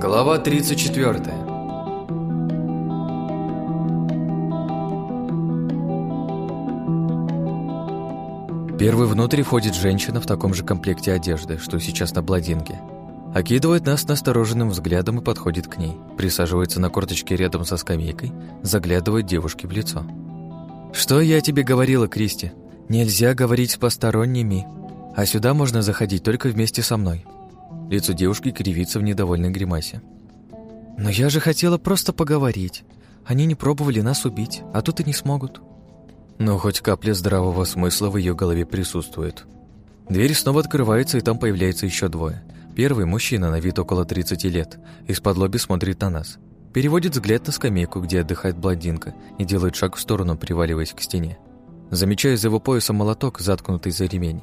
Глава 34 Первый внутрь входит женщина в таком же комплекте одежды, что сейчас на бладинке. Окидывает нас настороженным взглядом и подходит к ней. Присаживается на корточке рядом со скамейкой, заглядывает девушке в лицо. «Что я тебе говорила, Кристи? Нельзя говорить с посторонними, а сюда можно заходить только вместе со мной». Лицо девушки кривится в недовольной гримасе. «Но я же хотела просто поговорить. Они не пробовали нас убить, а тут и не смогут». Но хоть капля здравого смысла в ее голове присутствует. Дверь снова открывается, и там появляется еще двое. Первый – мужчина на вид около 30 лет, из-под лоби смотрит на нас. Переводит взгляд на скамейку, где отдыхает блондинка, и делает шаг в сторону, приваливаясь к стене. Замечаю за его поясом молоток, заткнутый за ремень.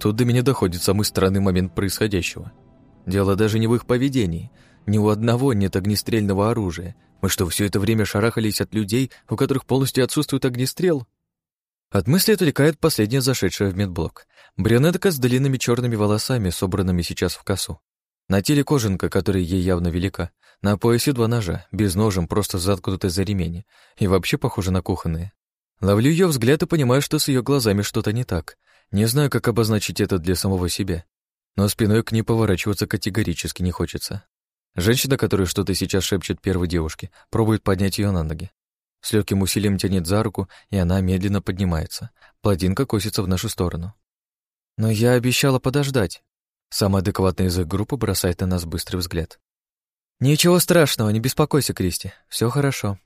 Тут до меня доходит самый странный момент происходящего – Дело даже не в их поведении. Ни у одного нет огнестрельного оружия. Мы что, все это время шарахались от людей, у которых полностью отсутствует огнестрел? От мысли отвлекает последняя зашедшая в медблок. Брюнетка с длинными черными волосами, собранными сейчас в косу. На теле кожанка, которая ей явно велика. На поясе два ножа, без ножем, просто заткнуты за ремень. И вообще похоже на кухонные. Ловлю ее взгляд и понимаю, что с ее глазами что-то не так. Не знаю, как обозначить это для самого себя но спиной к ней поворачиваться категорически не хочется. Женщина, которая что-то сейчас шепчет первой девушке, пробует поднять ее на ноги. С легким усилием тянет за руку, и она медленно поднимается. Плодинка косится в нашу сторону. Но я обещала подождать. Самый адекватный язык группы бросает на нас быстрый взгляд. «Ничего страшного, не беспокойся, Кристи, все хорошо».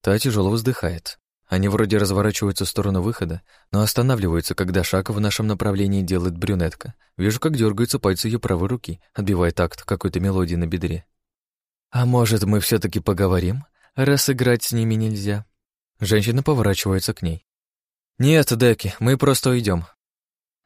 Та тяжело вздыхает. Они вроде разворачиваются в сторону выхода, но останавливаются, когда шаг в нашем направлении делает брюнетка. Вижу, как дергаются пальцы ее правой руки, отбивая такт какой-то мелодии на бедре. «А может, мы все таки поговорим, раз играть с ними нельзя?» Женщина поворачивается к ней. «Нет, Деки, мы просто уйдем.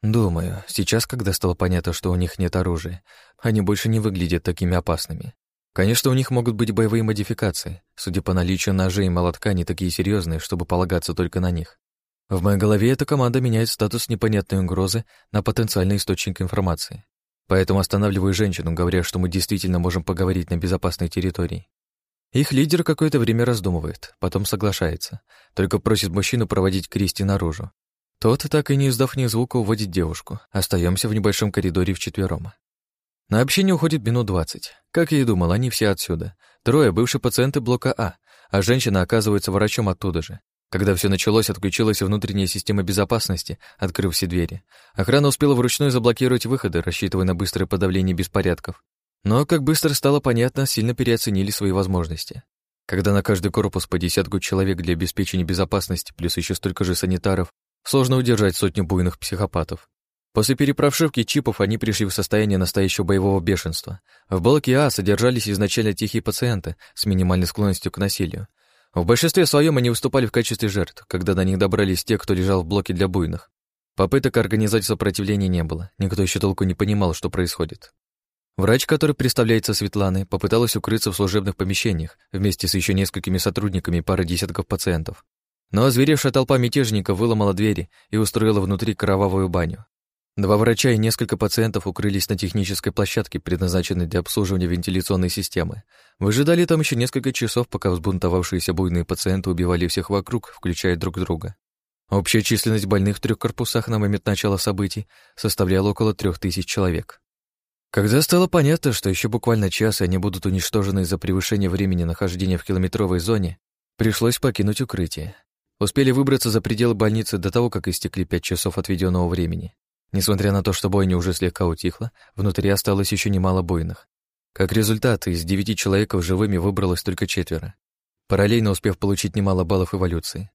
Думаю, сейчас, когда стало понятно, что у них нет оружия, они больше не выглядят такими опасными. Конечно, у них могут быть боевые модификации. Судя по наличию ножей и молотка, они такие серьезные, чтобы полагаться только на них. В моей голове эта команда меняет статус непонятной угрозы на потенциальный источник информации. Поэтому останавливаю женщину, говоря, что мы действительно можем поговорить на безопасной территории. Их лидер какое-то время раздумывает, потом соглашается, только просит мужчину проводить Кристи наружу. Тот, так и не издав ни звука, уводит девушку. Остаемся в небольшом коридоре вчетвером. На общение уходит минут двадцать. Как я и думал, они все отсюда. Трое — бывшие пациенты блока А, а женщина оказывается врачом оттуда же. Когда все началось, отключилась внутренняя система безопасности, открыв все двери. Охрана успела вручную заблокировать выходы, рассчитывая на быстрое подавление беспорядков. Но, как быстро стало понятно, сильно переоценили свои возможности. Когда на каждый корпус по десятку человек для обеспечения безопасности, плюс еще столько же санитаров, сложно удержать сотню буйных психопатов. После перепрошивки чипов они пришли в состояние настоящего боевого бешенства. В блоке А содержались изначально тихие пациенты с минимальной склонностью к насилию. В большинстве своем они выступали в качестве жертв, когда до них добрались те, кто лежал в блоке для буйных. Попыток организовать сопротивления не было, никто еще толку не понимал, что происходит. Врач, который представляется Светланой, попыталась укрыться в служебных помещениях вместе с еще несколькими сотрудниками и парой десятков пациентов. Но озверевшая толпа мятежников выломала двери и устроила внутри кровавую баню. Два врача и несколько пациентов укрылись на технической площадке, предназначенной для обслуживания вентиляционной системы. Выжидали там еще несколько часов, пока взбунтовавшиеся буйные пациенты убивали всех вокруг, включая друг друга. Общая численность больных в трех корпусах на момент начала событий составляла около трех тысяч человек. Когда стало понятно, что еще буквально час и они будут уничтожены из-за превышения времени нахождения в километровой зоне, пришлось покинуть укрытие. Успели выбраться за пределы больницы до того, как истекли пять часов отведенного времени. Несмотря на то, что бойня уже слегка утихла, внутри осталось еще немало бойных. Как результат, из девяти человеков живыми выбралось только четверо, параллельно успев получить немало баллов эволюции.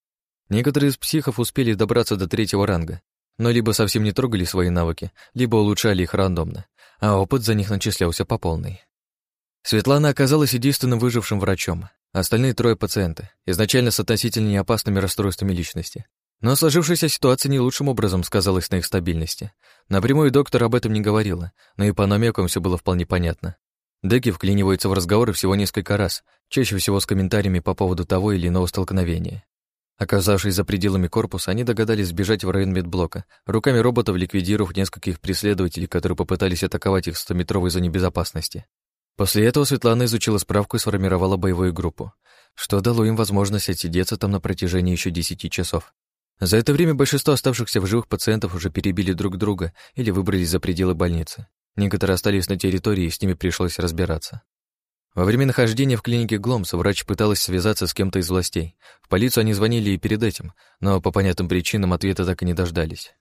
Некоторые из психов успели добраться до третьего ранга, но либо совсем не трогали свои навыки, либо улучшали их рандомно, а опыт за них начислялся по полной. Светлана оказалась единственным выжившим врачом, остальные трое пациенты, изначально с относительно неопасными расстройствами личности. Но сложившаяся ситуация не лучшим образом сказалась на их стабильности. Напрямую доктор об этом не говорила, но и по намекам все было вполне понятно. Деки вклиниваются в разговоры всего несколько раз, чаще всего с комментариями по поводу того или иного столкновения. Оказавшись за пределами корпуса, они догадались сбежать в район медблока, руками роботов ликвидировав нескольких преследователей, которые попытались атаковать их в 100-метровой зоне безопасности. После этого Светлана изучила справку и сформировала боевую группу, что дало им возможность отсидеться там на протяжении еще 10 часов. За это время большинство оставшихся в живых пациентов уже перебили друг друга или выбрались за пределы больницы. Некоторые остались на территории, и с ними пришлось разбираться. Во время нахождения в клинике Гломс врач пыталась связаться с кем-то из властей. В полицию они звонили и перед этим, но по понятным причинам ответа так и не дождались.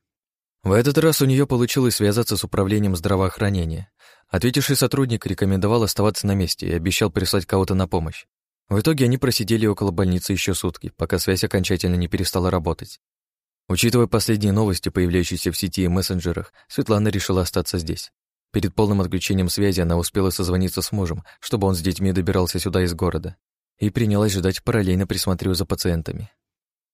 В этот раз у нее получилось связаться с управлением здравоохранения. Ответивший сотрудник рекомендовал оставаться на месте и обещал прислать кого-то на помощь. В итоге они просидели около больницы еще сутки, пока связь окончательно не перестала работать. Учитывая последние новости, появляющиеся в сети и мессенджерах, Светлана решила остаться здесь. Перед полным отключением связи она успела созвониться с мужем, чтобы он с детьми добирался сюда из города, и принялась ждать, параллельно присматривая за пациентами.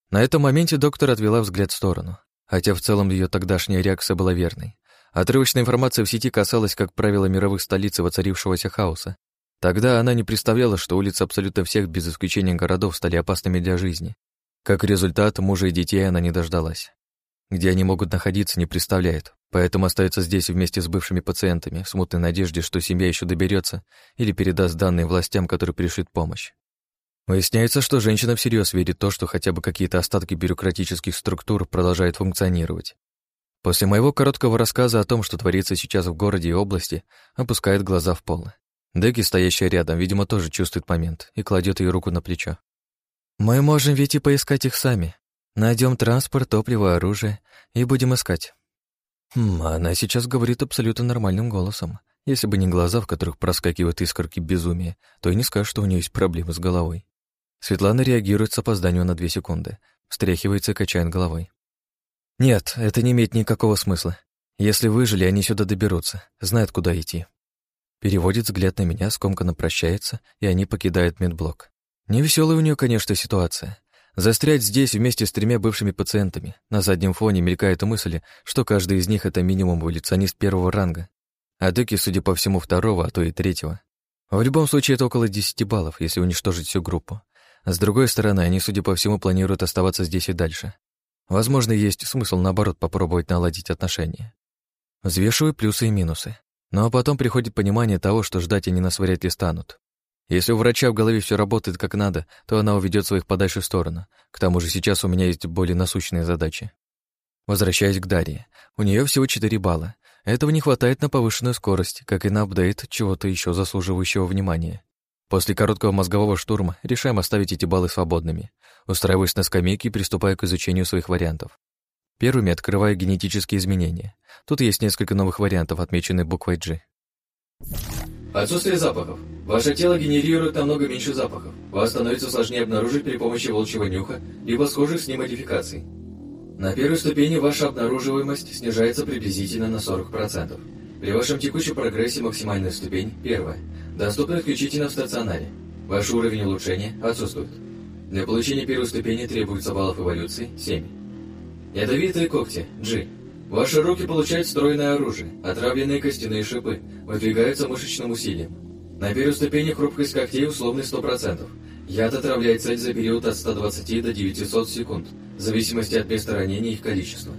На этом моменте доктор отвела взгляд в сторону, хотя в целом ее тогдашняя реакция была верной. Отрывочная информация в сети касалась, как правило, мировых столиц и воцарившегося хаоса. Тогда она не представляла, что улицы абсолютно всех, без исключения городов, стали опасными для жизни. Как результат, мужа и детей она не дождалась. Где они могут находиться, не представляет, поэтому остается здесь вместе с бывшими пациентами, в смутной надежде, что семья еще доберется или передаст данные властям, которые пришлют помощь. Выясняется, что женщина всерьез верит в то, что хотя бы какие-то остатки бюрократических структур продолжают функционировать. После моего короткого рассказа о том, что творится сейчас в городе и области, опускает глаза в пол. Деки, стоящая рядом, видимо, тоже чувствует момент и кладет ее руку на плечо. «Мы можем ведь и поискать их сами», Найдем транспорт, топливо, оружие и будем искать. Хм, она сейчас говорит абсолютно нормальным голосом. Если бы не глаза, в которых проскакивают искорки безумия, то и не скажешь, что у нее есть проблемы с головой. Светлана реагирует с опозданием на две секунды, встряхивается и качает головой. Нет, это не имеет никакого смысла. Если выжили, они сюда доберутся, знают, куда идти. Переводит взгляд на меня, скомканно прощается, и они покидают медблок. Невеселая у нее, конечно, ситуация. Застрять здесь вместе с тремя бывшими пациентами. На заднем фоне мелькает мысль, что каждый из них — это минимум эволюционист первого ранга. А Деки, судя по всему, второго, а то и третьего. В любом случае, это около 10 баллов, если уничтожить всю группу. С другой стороны, они, судя по всему, планируют оставаться здесь и дальше. Возможно, есть смысл, наоборот, попробовать наладить отношения. Взвешиваю плюсы и минусы. Но потом приходит понимание того, что ждать они нас вряд ли станут. Если у врача в голове все работает как надо, то она уведет своих подальше в сторону. К тому же сейчас у меня есть более насущные задачи. Возвращаясь к Дарье. У нее всего 4 балла. Этого не хватает на повышенную скорость, как и на апдейт чего-то еще заслуживающего внимания. После короткого мозгового штурма решаем оставить эти баллы свободными. Устраиваюсь на скамейке и приступаю к изучению своих вариантов. Первыми открываю генетические изменения. Тут есть несколько новых вариантов, отмеченных буквой G. Отсутствие запахов. Ваше тело генерирует намного меньше запахов. Вас становится сложнее обнаружить при помощи волчьего нюха, либо схожих с ним модификаций. На первой ступени ваша обнаруживаемость снижается приблизительно на 40%. При вашем текущем прогрессе максимальная ступень – первая. Доступна исключительно в стационаре. Ваш уровень улучшения отсутствует. Для получения первой ступени требуется баллов эволюции – 7. Ядовитые когти – G. Ваши руки получают встроенное оружие, отравленные костяные шипы, выдвигаются мышечным усилием. На первой ступени хрупкость когтей условный 100%. Яд отравляет цель за период от 120 до 900 секунд, в зависимости от места ранения и их количества.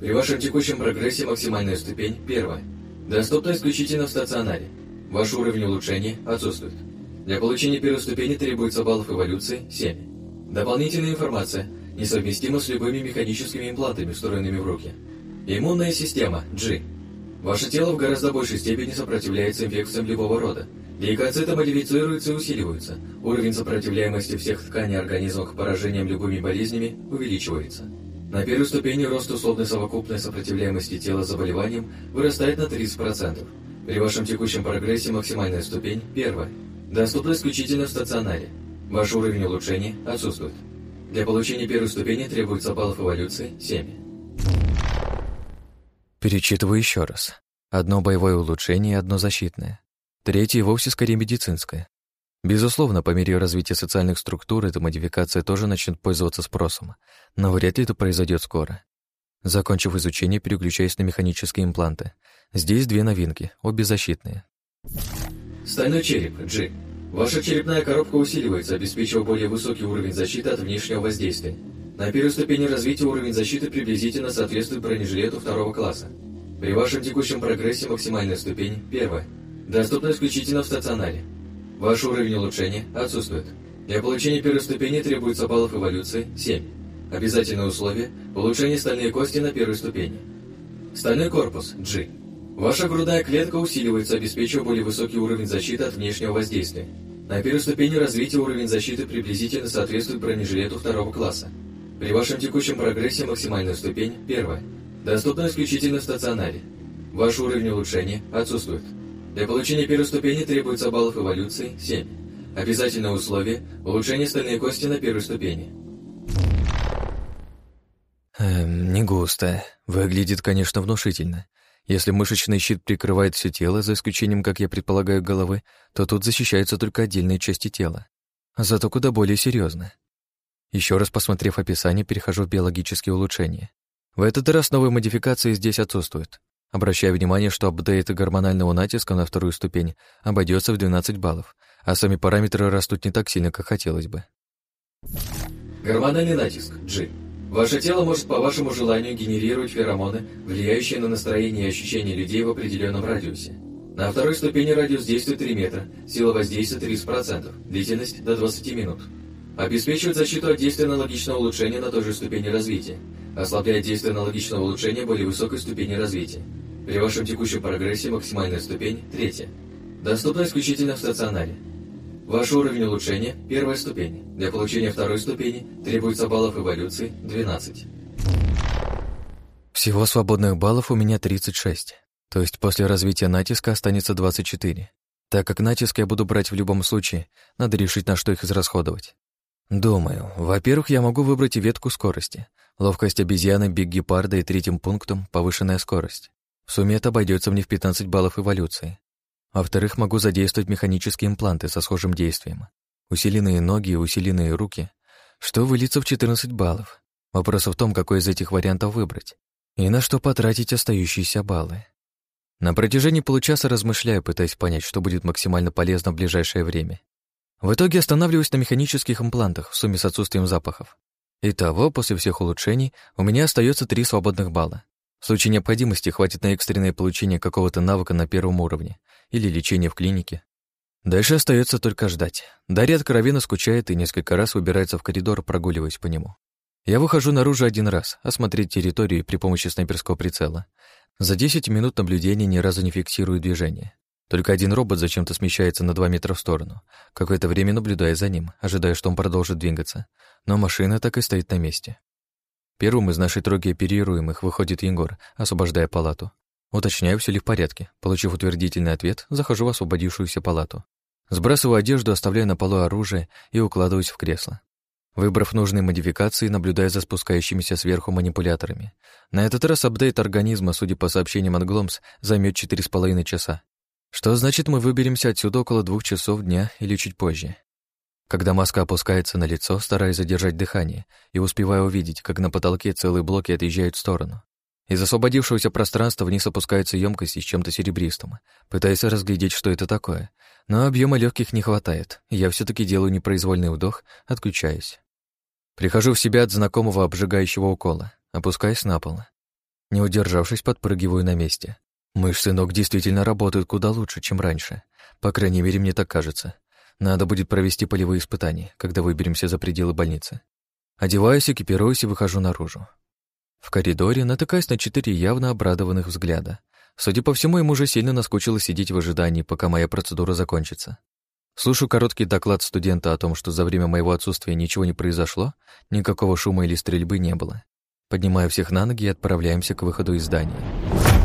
При вашем текущем прогрессе максимальная ступень – первая. Доступна исключительно в стационаре. Ваш уровень улучшения отсутствует. Для получения первой ступени требуется баллов эволюции – 7. Дополнительная информация несовместима с любыми механическими имплантами, встроенными в руки – Иммунная система G. Ваше тело в гораздо большей степени сопротивляется инфекциям любого рода. Лейкоциты модифицируются и усиливаются. Уровень сопротивляемости всех тканей организма к поражениям любыми болезнями увеличивается. На первой ступени рост условной совокупной сопротивляемости тела заболеваниям вырастает на 30%. При вашем текущем прогрессе максимальная ступень – первая. Доступна исключительно в стационаре. Ваш уровень улучшения отсутствует. Для получения первой ступени требуется баллов эволюции – 7. Перечитываю еще раз. Одно боевое улучшение и одно защитное. Третье вовсе скорее медицинское. Безусловно, по мере развития социальных структур эта модификация тоже начнет пользоваться спросом, но вряд ли это произойдет скоро. Закончив изучение, переключаюсь на механические импланты. Здесь две новинки, обе защитные. Стальной череп, G. Ваша черепная коробка усиливается, обеспечивая более высокий уровень защиты от внешнего воздействия. На первой ступени развития уровень защиты приблизительно соответствует бронежилету второго класса. При вашем текущем прогрессе максимальная ступень – первая. Доступно исключительно в стационаре. Ваш уровень улучшения отсутствует. Для получения первой ступени требуется баллов эволюции 7. Обязательное условие – улучшение стальной кости на первой ступени. Стальной корпус G. Ваша грудная клетка усиливается, обеспечивая более высокий уровень защиты от внешнего воздействия. На первой ступени развития уровень защиты приблизительно соответствует бронежилету второго класса. При вашем текущем прогрессе максимальная ступень – первая. Доступна исключительно в стационаре. Ваш уровень улучшения отсутствует. Для получения первой ступени требуется баллов эволюции 7. Обязательное условие – улучшение стальной кости на первой ступени. Эм, не густо. Выглядит, конечно, внушительно. Если мышечный щит прикрывает все тело, за исключением, как я предполагаю, головы, то тут защищаются только отдельные части тела. Зато куда более серьезно. Еще раз посмотрев описание, перехожу в биологические улучшения. В этот раз новые модификации здесь отсутствуют. Обращаю внимание, что апдейт гормонального натиска на вторую ступень обойдется в 12 баллов, а сами параметры растут не так сильно, как хотелось бы. Гормональный натиск G. Ваше тело может по вашему желанию генерировать феромоны, влияющие на настроение и ощущения людей в определенном радиусе. На второй ступени радиус действия 3 метра, сила воздействия 30%, длительность до 20 минут. Обеспечивает защиту от действия аналогичного улучшения на той же ступени развития. Ослабляет действие аналогичного улучшения более высокой ступени развития. При вашем текущем прогрессе максимальная ступень – третья. Доступна исключительно в стационаре. Ваш уровень улучшения – первая ступень. Для получения второй ступени требуется баллов эволюции – 12. Всего свободных баллов у меня 36. То есть после развития натиска останется 24. Так как натиск я буду брать в любом случае, надо решить, на что их израсходовать. Думаю, во-первых, я могу выбрать ветку скорости. Ловкость обезьяны, биг гепарда и третьим пунктом — повышенная скорость. В сумме это обойдется мне в 15 баллов эволюции. Во-вторых, могу задействовать механические импланты со схожим действием. Усиленные ноги и усиленные руки, что выльется в 14 баллов. Вопрос в том, какой из этих вариантов выбрать. И на что потратить остающиеся баллы. На протяжении получаса размышляю, пытаясь понять, что будет максимально полезно в ближайшее время. В итоге останавливаюсь на механических имплантах в сумме с отсутствием запахов. Итого, после всех улучшений, у меня остается три свободных балла. В случае необходимости хватит на экстренное получение какого-то навыка на первом уровне или лечение в клинике. Дальше остается только ждать. Дарья откровенно скучает и несколько раз выбирается в коридор, прогуливаясь по нему. Я выхожу наружу один раз, осмотреть территорию при помощи снайперского прицела. За 10 минут наблюдения ни разу не фиксирую движение. Только один робот зачем-то смещается на два метра в сторону, какое-то время наблюдая за ним, ожидая, что он продолжит двигаться. Но машина так и стоит на месте. Первым из нашей тройки оперируемых выходит Егор, освобождая палату. Уточняю, все ли в порядке. Получив утвердительный ответ, захожу в освободившуюся палату. Сбрасываю одежду, оставляю на полу оружие и укладываюсь в кресло. Выбрав нужные модификации, наблюдая за спускающимися сверху манипуляторами. На этот раз апдейт организма, судя по сообщениям от Гломс, займет 4,5 часа. Что значит, мы выберемся отсюда около двух часов дня или чуть позже. Когда маска опускается на лицо, стараясь задержать дыхание, и успеваю увидеть, как на потолке целые блоки отъезжают в сторону. Из освободившегося пространства вниз опускается емкость с чем-то серебристым. Пытаюсь разглядеть, что это такое. Но объема легких не хватает. Я все таки делаю непроизвольный вдох, отключаюсь. Прихожу в себя от знакомого обжигающего укола, опускаюсь на пол. Не удержавшись, подпрыгиваю на месте. Мышцы ног действительно работают куда лучше, чем раньше. По крайней мере, мне так кажется. Надо будет провести полевые испытания, когда выберемся за пределы больницы. Одеваюсь, экипируюсь и выхожу наружу. В коридоре натыкаюсь на четыре явно обрадованных взгляда. Судя по всему, ему уже сильно наскучило сидеть в ожидании, пока моя процедура закончится. Слушаю короткий доклад студента о том, что за время моего отсутствия ничего не произошло, никакого шума или стрельбы не было. Поднимаю всех на ноги и отправляемся к выходу из здания.